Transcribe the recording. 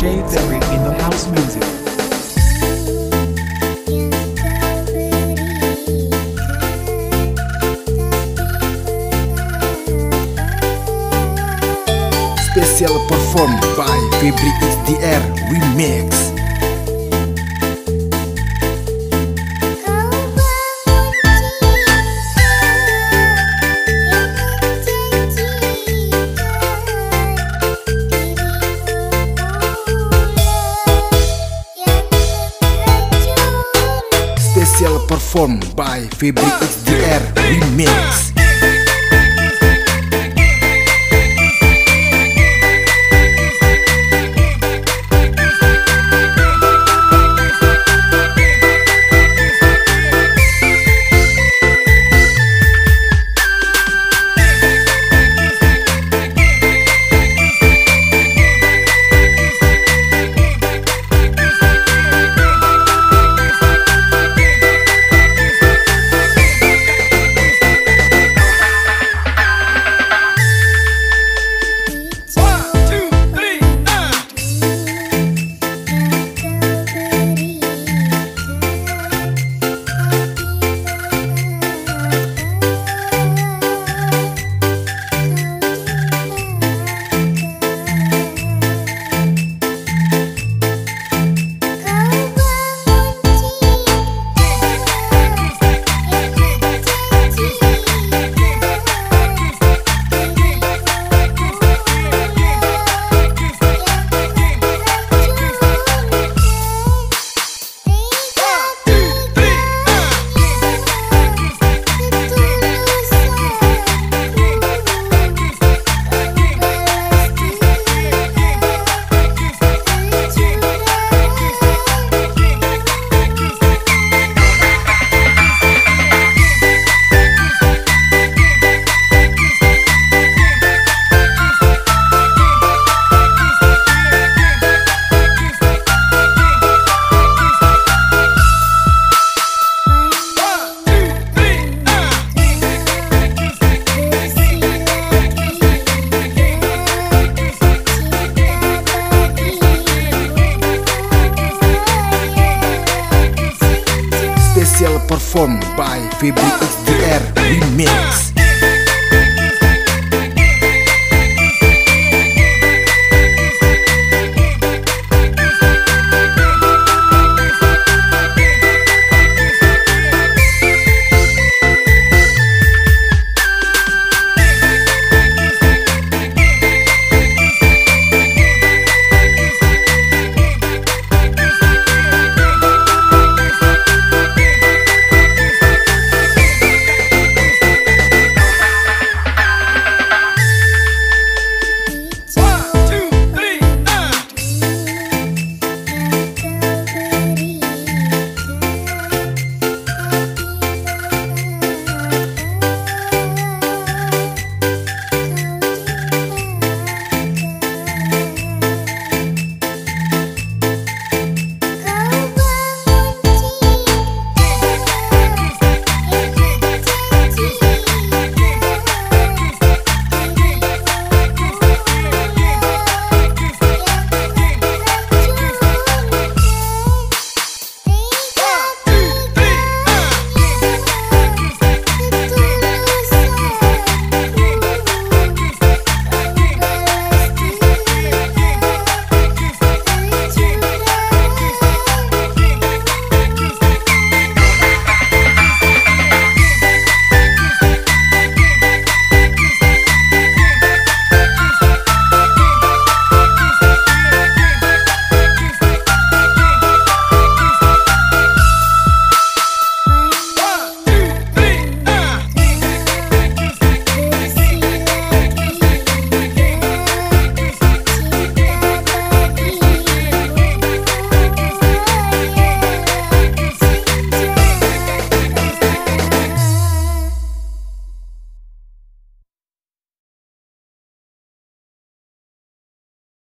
DJ Ferry in the house music. Special performed by Febri XDR Remix Special performed by Febri XDR Remix performed by Febri XDR Remix